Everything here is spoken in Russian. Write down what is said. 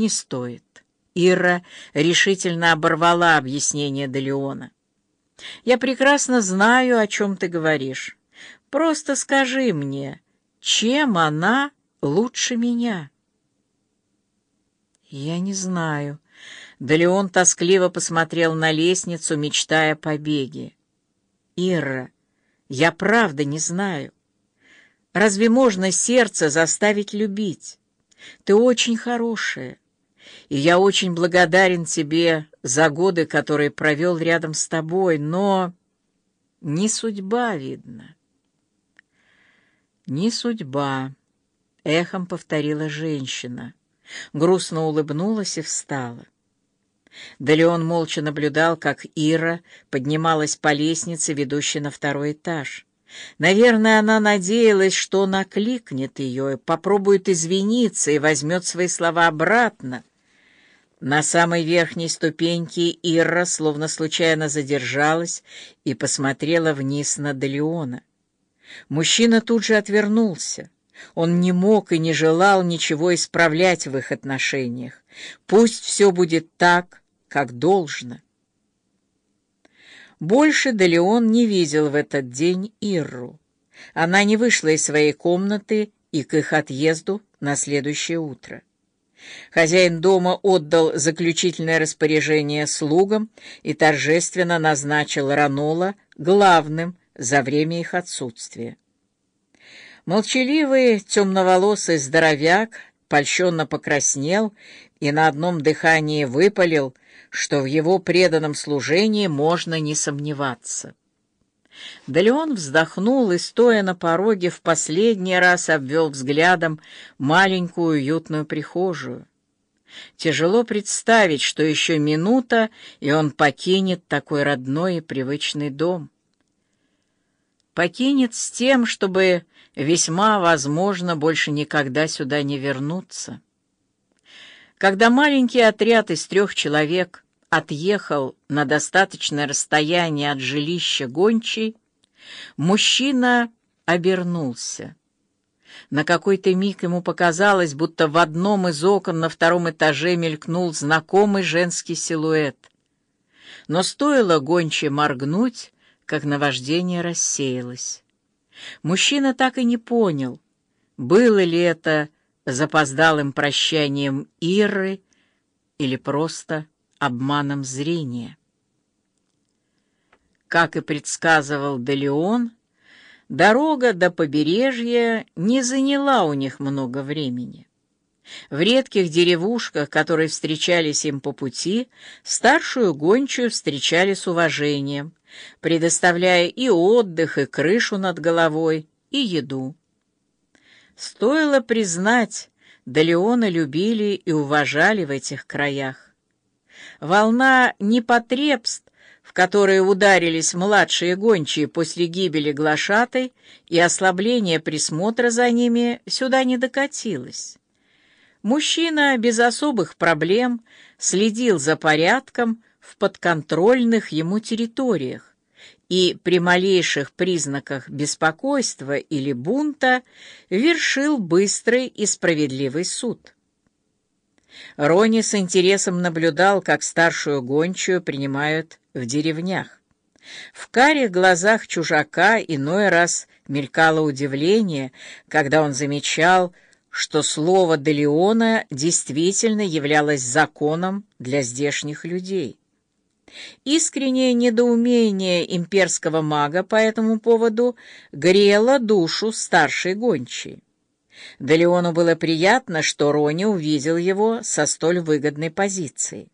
«Не стоит». Ира решительно оборвала объяснение Делеона. «Я прекрасно знаю, о чем ты говоришь. Просто скажи мне, чем она лучше меня?» «Я не знаю». Делеон тоскливо посмотрел на лестницу, мечтая о побеге. «Ира, я правда не знаю. Разве можно сердце заставить любить? Ты очень хорошая, и я очень благодарен тебе за годы, которые провел рядом с тобой, но не судьба, видно». «Не судьба», — эхом повторила женщина грустно улыбнулась и встала. Да Леон молча наблюдал, как Ира поднималась по лестнице, ведущей на второй этаж. Наверное, она надеялась, что он окликнет ее, попробует извиниться и возьмет свои слова обратно. На самой верхней ступеньке Ира словно случайно задержалась и посмотрела вниз на Делеона. Мужчина тут же отвернулся. Он не мог и не желал ничего исправлять в их отношениях. Пусть все будет так, как должно. Больше Далеон не видел в этот день Ирру. Она не вышла из своей комнаты и к их отъезду на следующее утро. Хозяин дома отдал заключительное распоряжение слугам и торжественно назначил Ранола главным за время их отсутствия. Молчаливый темноволосый здоровяк польщенно покраснел и на одном дыхании выпалил, что в его преданном служении можно не сомневаться. Да вздохнул и, стоя на пороге, в последний раз обвел взглядом маленькую уютную прихожую. Тяжело представить, что еще минута, и он покинет такой родной и привычный дом. Покинет с тем, чтобы весьма возможно больше никогда сюда не вернуться. Когда маленький отряд из трех человек отъехал на достаточное расстояние от жилища гончей, мужчина обернулся. На какой-то миг ему показалось, будто в одном из окон на втором этаже мелькнул знакомый женский силуэт. Но стоило гонче моргнуть, как наваждение рассеялось. Мужчина так и не понял, было ли это запоздалым прощанием Иры или просто обманом зрения. Как и предсказывал Делеон, дорога до побережья не заняла у них много времени. В редких деревушках, которые встречались им по пути, старшую гончую встречали с уважением, предоставляя и отдых, и крышу над головой, и еду. Стоило признать, Далеона любили и уважали в этих краях. Волна непотребств, в которые ударились младшие гончие после гибели глашатой и ослабления присмотра за ними, сюда не докатилась. Мужчина без особых проблем следил за порядком в подконтрольных ему территориях и при малейших признаках беспокойства или бунта вершил быстрый и справедливый суд. Рони с интересом наблюдал, как старшую гончую принимают в деревнях. В карих глазах чужака иной раз мелькало удивление, когда он замечал, что слово Делеона действительно являлось законом для здешних людей. Искреннее недоумение имперского мага по этому поводу грело душу старшей гончей. Да было приятно, что Рони увидел его со столь выгодной позиции.